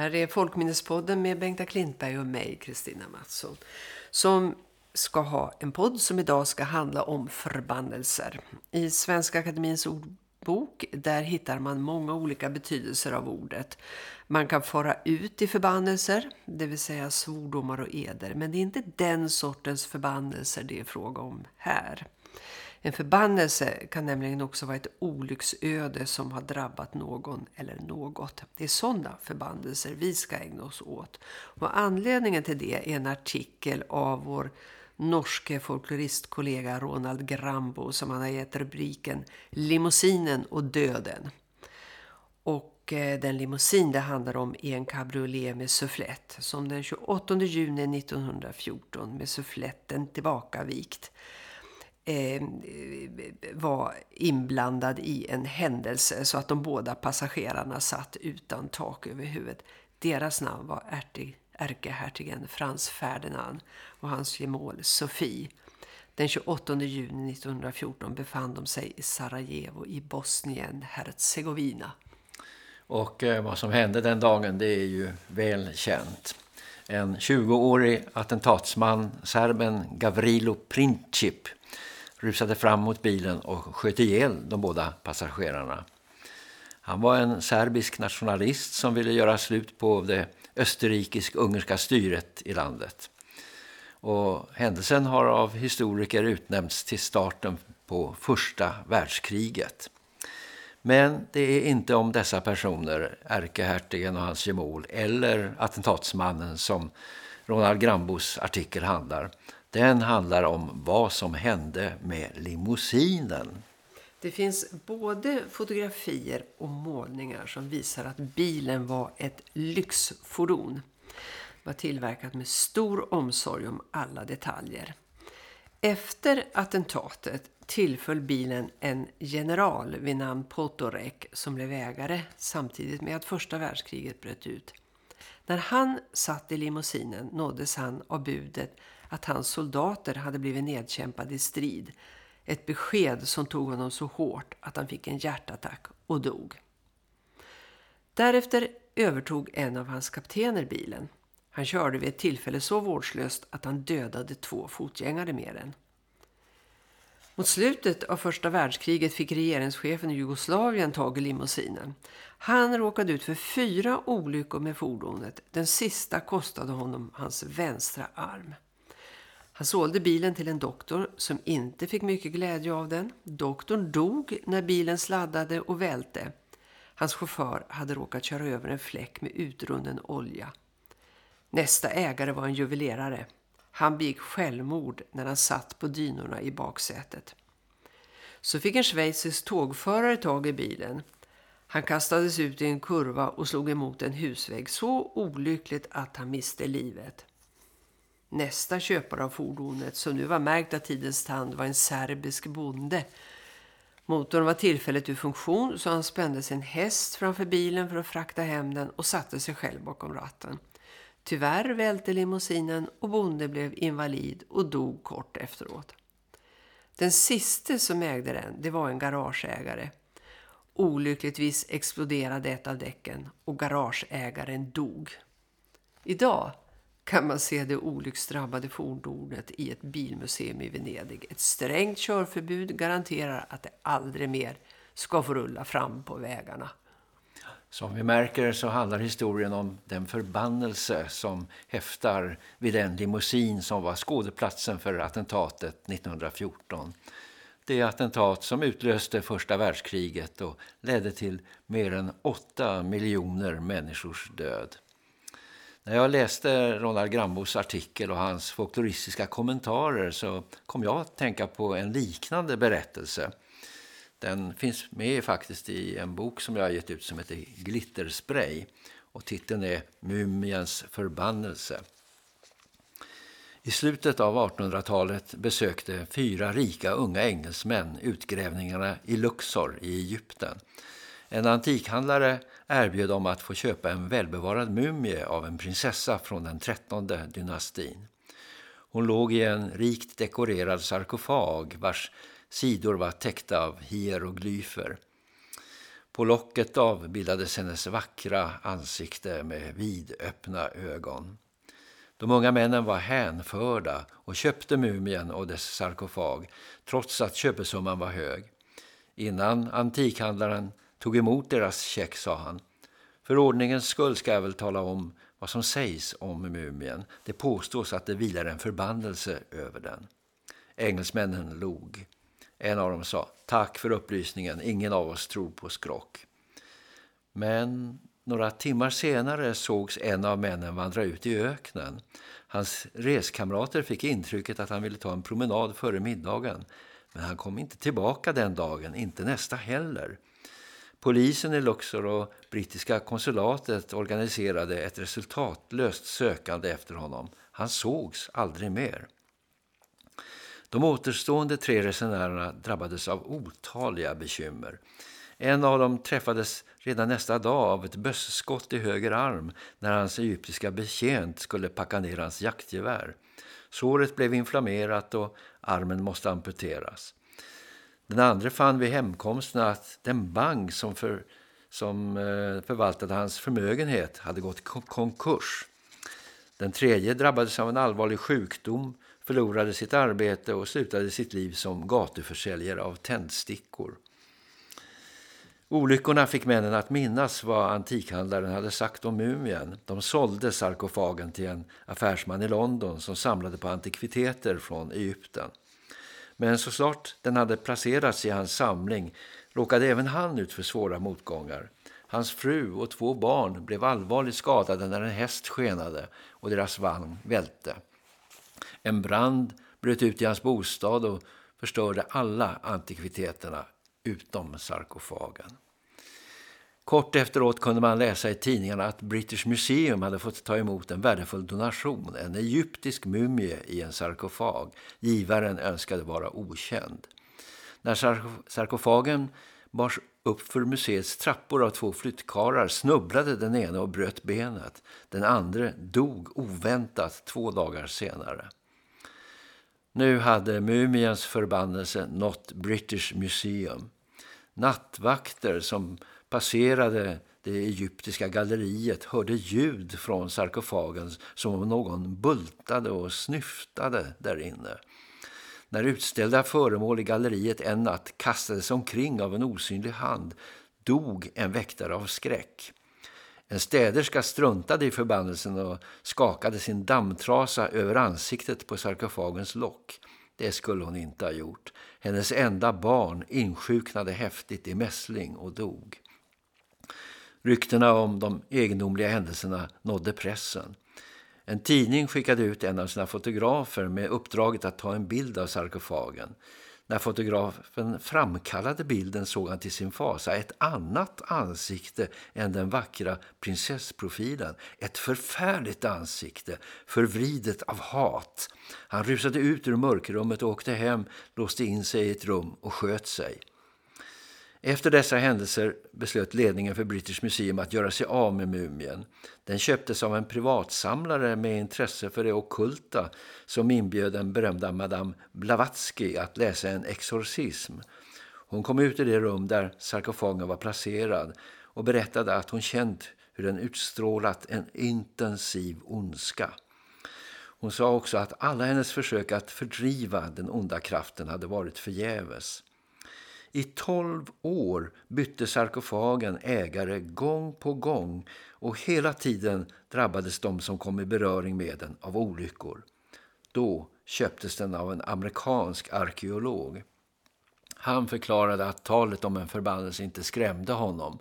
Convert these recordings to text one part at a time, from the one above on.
Här är Folkminnespodden med Bengta Klintberg och mig, Kristina Mattsson, som ska ha en podd som idag ska handla om förbannelser. I Svenska Akademins ordbok där hittar man många olika betydelser av ordet. Man kan fara ut i förbannelser, det vill säga svordomar och eder, men det är inte den sortens förbannelser det är fråga om här. En förbannelse kan nämligen också vara ett olycksöde som har drabbat någon eller något. Det är sådana förbannelser vi ska ägna oss åt. Och anledningen till det är en artikel av vår norske folkloristkollega Ronald Grambo som han har gett rubriken Limousinen och döden. Och eh, den limousin det handlar om är en cabriolet med sufflett som den 28 juni 1914 med suffletten tillbakavikt eh, var inblandad i en händelse så att de båda passagerarna satt utan tak över huvudet. Deras namn var ärtig, ärkehertigen Frans Ferdinand och hans gemål Sofie. Den 28 juni 1914 befann de sig i Sarajevo i Bosnien, Herzegovina. Och eh, vad som hände den dagen det är ju väl känt. En 20-årig attentatsman, serben Gavrilo Princip, rusade fram mot bilen och sköt ihjäl de båda passagerarna. Han var en serbisk nationalist som ville göra slut på det österrikisk-ungerska styret i landet. Och händelsen har av historiker utnämnts till starten på första världskriget. Men det är inte om dessa personer, ärkehertigen och hans gemål eller attentatsmannen som Ronald Grambos artikel handlar. Den handlar om vad som hände med limousinen. Det finns både fotografier och målningar som visar att bilen var ett lyxfordon. var tillverkat med stor omsorg om alla detaljer. Efter attentatet tillföll bilen en general vid namn Potorek som blev ägare samtidigt med att första världskriget bröt ut. När han satt i limousinen nåddes han av budet att hans soldater hade blivit nedkämpade i strid. Ett besked som tog honom så hårt att han fick en hjärtattack och dog. Därefter övertog en av hans kaptener bilen. Han körde vid ett tillfälle så vårdslöst att han dödade två fotgängare med den. Mot slutet av första världskriget fick regeringschefen i Jugoslavien tag i limousinen. Han råkade ut för fyra olyckor med fordonet. Den sista kostade honom hans vänstra arm. Han sålde bilen till en doktor som inte fick mycket glädje av den. Doktorn dog när bilen sladdade och välte. Hans chaufför hade råkat köra över en fläck med utrunnen olja. Nästa ägare var en juvelerare. Han begick självmord när han satt på dynorna i baksätet. Så fick en schweizisk tågförare tag i bilen. Han kastades ut i en kurva och slog emot en husvägg så olyckligt att han miste livet. Nästa köpare av fordonet som nu var märkt av tidens tand var en serbisk bonde. Motorn var tillfälligt ur funktion så han spände sin häst framför bilen för att frakta hem den och satte sig själv bakom ratten. Tyvärr välte limousinen och bonde blev invalid och dog kort efteråt. Den sista som ägde den det var en garageägare. Olyckligtvis exploderade ett av däcken och garageägaren dog. Idag kan man se det olycksdrabbade fordonet i ett bilmuseum i Venedig. Ett strängt körförbud garanterar att det aldrig mer ska få rulla fram på vägarna. Som vi märker så handlar historien om den förbannelse som häftar vid den limousin som var skådeplatsen för attentatet 1914. Det attentat som utlöste första världskriget och ledde till mer än åtta miljoner människors död. När jag läste Ronald Grambos artikel och hans folkloristiska kommentarer så kom jag att tänka på en liknande berättelse. Den finns med faktiskt i en bok som jag har gett ut som heter Glitterspray och titeln är Mumiens förbannelse. I slutet av 1800-talet besökte fyra rika unga engelsmän utgrävningarna i Luxor i Egypten. En antikhandlare erbjöd dem att få köpa en välbevarad mumie av en prinsessa från den trettonde dynastin. Hon låg i en rikt dekorerad sarkofag vars sidor var täckta av hieroglyfer. På locket avbildades hennes vackra ansikte med vidöppna ögon. De unga männen var hänförda och köpte mumien och dess sarkofag trots att köpesumman var hög. Innan antikhandlaren tog emot deras check sa han För ordningens skull ska jag väl tala om vad som sägs om mumien. Det påstås att det vilar en förbannelse över den. Engelsmännen log. En av dem sa, tack för upplysningen, ingen av oss tror på skrock. Men några timmar senare sågs en av männen vandra ut i öknen. Hans reskamrater fick intrycket att han ville ta en promenad före middagen. Men han kom inte tillbaka den dagen, inte nästa heller. Polisen i Luxor och brittiska konsulatet organiserade ett resultatlöst sökande efter honom. Han sågs aldrig mer. De återstående tre resenärerna drabbades av otaliga bekymmer. En av dem träffades redan nästa dag av ett bössskott i höger arm när hans egyptiska betjänt skulle packa ner hans jaktgevär. Såret blev inflammerat och armen måste amputeras. Den andra fann vid hemkomsten att den bank som, för, som eh, förvaltade hans förmögenhet hade gått konkurs. Den tredje drabbades av en allvarlig sjukdom, förlorade sitt arbete och slutade sitt liv som gatuförsäljare av tändstickor. Olyckorna fick männen att minnas vad antikhandlaren hade sagt om mumien. De sålde sarkofagen till en affärsman i London som samlade på antikviteter från Egypten. Men så snart den hade placerats i hans samling råkade även han ut för svåra motgångar. Hans fru och två barn blev allvarligt skadade när en häst skenade och deras vagn välte. En brand bröt ut i hans bostad och förstörde alla antikviteterna utom sarkofagen. Kort efteråt kunde man läsa i tidningarna att British Museum hade fått ta emot en värdefull donation, en egyptisk mumie i en sarkofag. Givaren önskade vara okänd. När sarkofagen bars upp för museets trappor av två flyttkarlar snubblade den ena och bröt benet. Den andra dog oväntat två dagar senare. Nu hade mumiens förbannelse nått British Museum. Nattvakter som passerade det egyptiska galleriet hörde ljud från sarkofagen som om någon bultade och snyftade där inne. När utställda föremål i galleriet en natt kastades omkring av en osynlig hand dog en väktare av skräck. En städerska struntade i förbannelsen och skakade sin dammtrasa över ansiktet på sarkofagens lock. Det skulle hon inte ha gjort. Hennes enda barn insjuknade häftigt i mässling och dog. Ryktena om de egendomliga händelserna nådde pressen. En tidning skickade ut en av sina fotografer med uppdraget att ta en bild av sarkofagen. När fotografen framkallade bilden såg han till sin fasa ett annat ansikte än den vackra prinsessprofilen. Ett förfärligt ansikte, förvridet av hat. Han rusade ut ur mörkrummet och åkte hem, låste in sig i ett rum och sköt sig. Efter dessa händelser beslöt ledningen för British Museum att göra sig av med mumien. Den köptes av en privatsamlare med intresse för det okulta som inbjöd den berömda Madame Blavatsky att läsa en exorcism. Hon kom ut i det rum där sarkofagen var placerad och berättade att hon känt hur den utstrålat en intensiv ondska. Hon sa också att alla hennes försök att fördriva den onda kraften hade varit förgäves. I tolv år bytte sarkofagen ägare gång på gång och hela tiden drabbades de som kom i beröring med den av olyckor. Då köptes den av en amerikansk arkeolog. Han förklarade att talet om en förbannelse inte skrämde honom.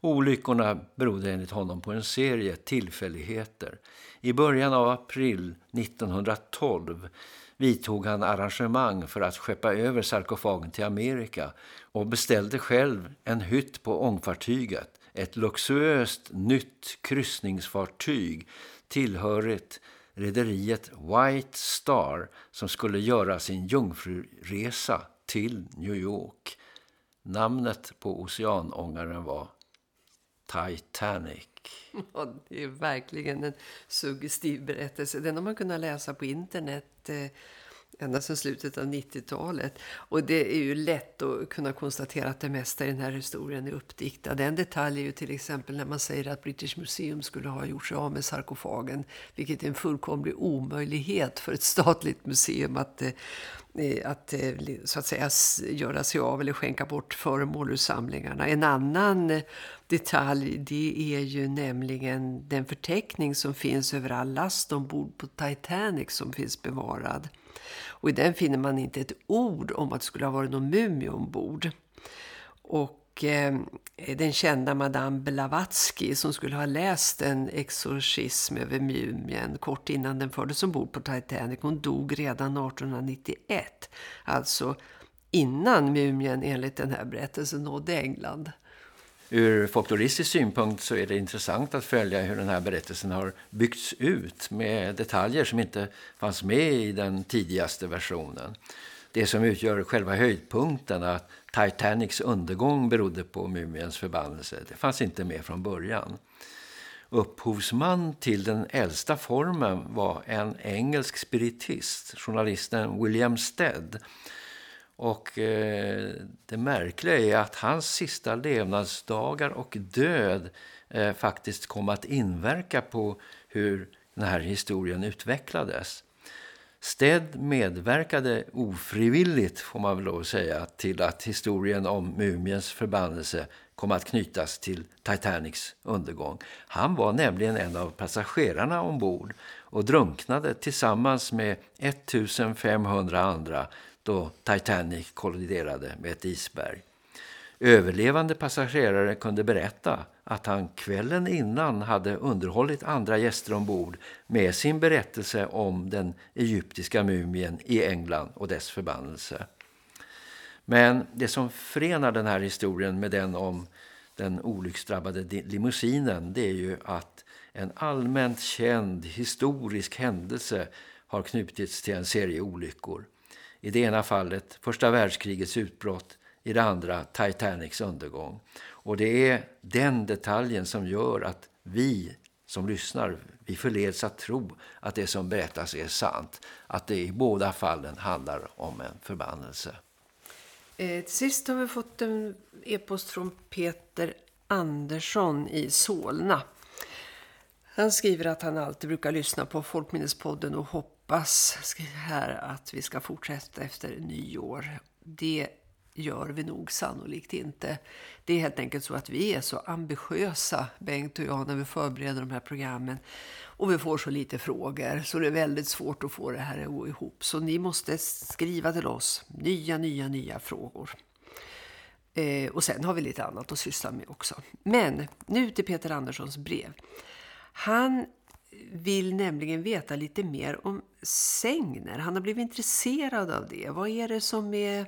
Olyckorna berodde enligt honom på en serie tillfälligheter. I början av april 1912 vidtog han arrangemang för att skeppa över sarkofagen till Amerika och beställde själv en hytt på ångfartyget, ett luxuöst nytt kryssningsfartyg tillhörigt rederiet White Star som skulle göra sin jungfruresa till New York. Namnet på oceanångaren var Titanic. Ja, det är verkligen en suggestiv berättelse. Den har man kunnat läsa på internet. Eh, ända sedan slutet av 90-talet. Och det är ju lätt att kunna konstatera att det mesta i den här historien är uppdiktad. En detalj är ju till exempel när man säger att British Museum skulle ha gjort sig av med sarkofagen. Vilket är en fullkomlig omöjlighet för ett statligt museum att, eh, eh, att eh, så att säga göra sig av eller skänka bort föremål ur samlingarna. En annan detalj det är ju nämligen den förteckning som finns över all last ombord på Titanic som finns bevarad. Och i den finner man inte ett ord om att det skulle ha varit någon mumie ombord. Och eh, den kända Madame Blavatsky som skulle ha läst en exorcism över mumien kort innan den fördes ombord på Titanic. Hon dog redan 1891. Alltså innan mumien enligt den här berättelsen nådde England. Ur folkloristisk synpunkt så är det intressant att följa hur den här berättelsen har byggts ut med detaljer som inte fanns med i den tidigaste versionen. Det som utgör själva höjdpunkten att Titanics undergång berodde på mumiens förbannelse, det fanns inte med från början. Upphovsman till den äldsta formen var en engelsk spiritist, journalisten William Stead- och eh, det märkliga är att hans sista levnadsdagar och död eh, faktiskt kom att inverka på hur den här historien utvecklades. Sted medverkade ofrivilligt, får man väl lov att säga, till att historien om mumiens förbannelse kom att knytas till Titanics undergång. Han var nämligen en av passagerarna ombord och drunknade tillsammans med 1500 andra då Titanic kolliderade med ett isberg. Överlevande passagerare kunde berätta att han kvällen innan hade underhållit andra gäster ombord med sin berättelse om den egyptiska mumien i England och dess förbannelse. Men det som förenar den här historien med den om den olycksdrabbade limousinen det är ju att en allmänt känd historisk händelse har knutits till en serie olyckor. I det ena fallet första världskrigets utbrott, i det andra Titanics undergång. Och det är den detaljen som gör att vi som lyssnar, vi förleds att tro att det som berättas är sant. Att det i båda fallen handlar om en förbannelse. Eh, till sist har vi fått en e-post från Peter Andersson i Solna. Han skriver att han alltid brukar lyssna på Folkminnespodden och hoppas här att vi ska fortsätta efter nyår. Det gör vi nog sannolikt inte. Det är helt enkelt så att vi är så ambitiösa, Bengt och jag, när vi förbereder de här programmen. Och vi får så lite frågor så det är väldigt svårt att få det här att gå ihop. Så ni måste skriva till oss nya, nya, nya frågor. Eh, och sen har vi lite annat att syssla med också. Men nu till Peter Anderssons brev. Han vill nämligen veta lite mer om sängner. Han har blivit intresserad av det. Vad är det som är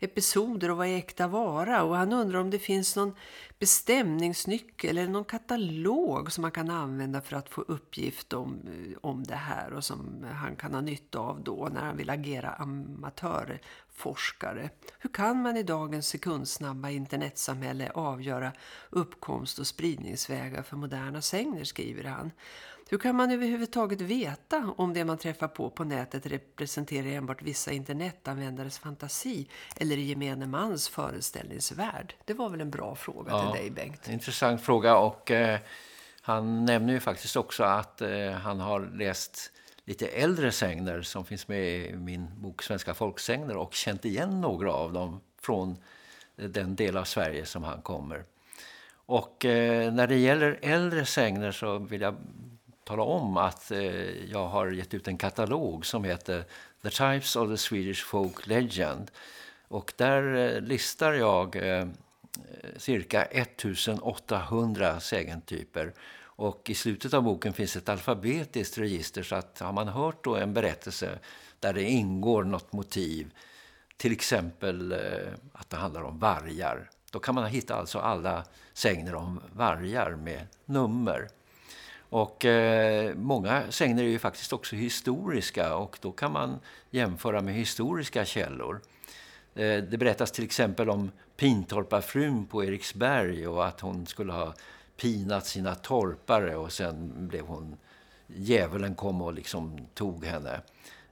episoder och vad är äkta vara? Och han undrar om det finns någon bestämningsnyckel eller någon katalog som man kan använda för att få uppgift om, eh, om det här och som han kan ha nytta av då när han vill agera amatör amatörforskare. Hur kan man i dagens sekundsnabba internetsamhälle avgöra uppkomst och spridningsvägar för moderna sängner, skriver han. Hur kan man överhuvudtaget veta om det man träffar på på nätet representerar enbart vissa internetanvändares fantasi eller gemene mans föreställningsvärld? Det var väl en bra fråga ja, till dig Bengt. Intressant fråga och eh, han nämner ju faktiskt också att eh, han har läst lite äldre sängner som finns med i min bok Svenska folksängner och känt igen några av dem från den del av Sverige som han kommer. Och eh, när det gäller äldre sängner så vill jag tala om att eh, jag har gett ut en katalog som heter The Types of the Swedish Folk Legend. Och där eh, listar jag eh, cirka 1800 sägentyper. Och i slutet av boken finns ett alfabetiskt register så att har man hört då en berättelse där det ingår något motiv, till exempel eh, att det handlar om vargar, då kan man hitta alltså alla sägner om vargar med nummer. Och eh, många sägner är ju faktiskt också historiska och då kan man jämföra med historiska källor. Eh, det berättas till exempel om Pintorpafrun på Eriksberg och att hon skulle ha pinat sina torpare och sen blev hon djävulen kom och liksom tog henne.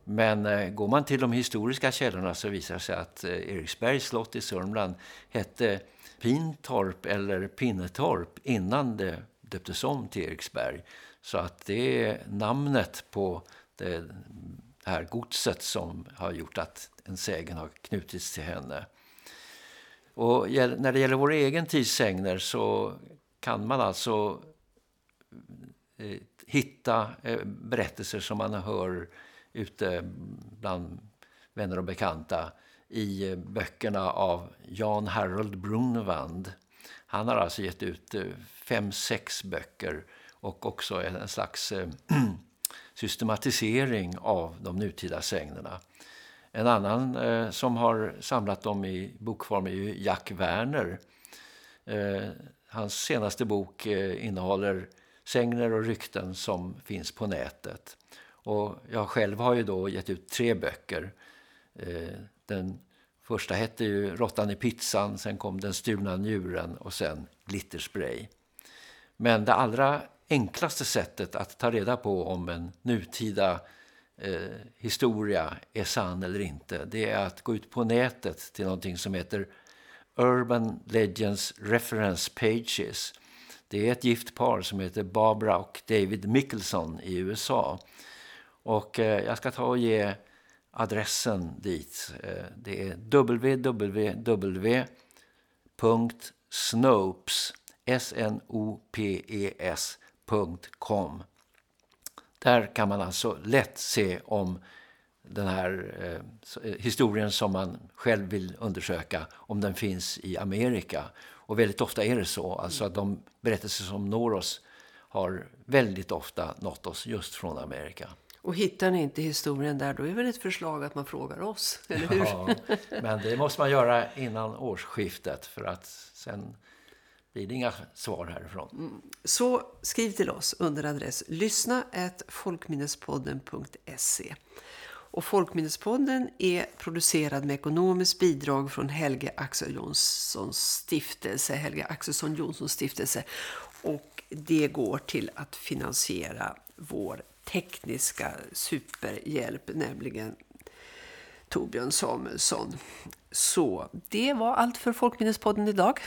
Men eh, går man till de historiska källorna så visar det sig att eh, Eriksbergs slott i Sörmland hette Pintorp eller Pinnetorp innan det döptes om till Eriksberg. Så att det är namnet på det här godset som har gjort att en sägen har knutits till henne. Och när det gäller vår egen tidssägner så kan man alltså eh, hitta eh, berättelser som man hör ute bland vänner och bekanta i eh, böckerna av Jan Harold Brunvand. Han har alltså gett ut fem, sex böcker och också en slags systematisering av de nutida sägnerna. En annan eh, som har samlat dem i bokform är ju Jack Werner. Eh, hans senaste bok eh, innehåller sägner och rykten som finns på nätet. Och jag själv har ju då gett ut tre böcker. Eh, den första hette ju Råttan i pizzan, sen kom Den stulna njuren och sen Glitterspray. Men det allra enklaste sättet att ta reda på om en nutida eh, historia är sann eller inte det är att gå ut på nätet till någonting som heter Urban Legends Reference Pages. Det är ett gift par som heter Barbara och David Mickelson i USA. Och eh, jag ska ta och ge adressen dit. Eh, det är www.snopes.com Där kan man alltså lätt se om den här eh, historien som man själv vill undersöka, om den finns i Amerika. Och väldigt ofta är det så, alltså att de berättelser som når oss har väldigt ofta nått oss just från Amerika. Och hittar ni inte historien där, då är väl ett förslag att man frågar oss, eller hur? Ja, men det måste man göra innan årsskiftet för att sen blir det inga svar härifrån. Mm. Så skriv till oss under adress lyssna folkminnespodden.se. Och Folkminnespodden är producerad med ekonomiskt bidrag från Helge Axel Jonssons stiftelse, Helge Axelsson Jonssons stiftelse. Och det går till att finansiera vår tekniska superhjälp, nämligen Torbjörn Samuelsson. Så det var allt för Folkminnespodden idag.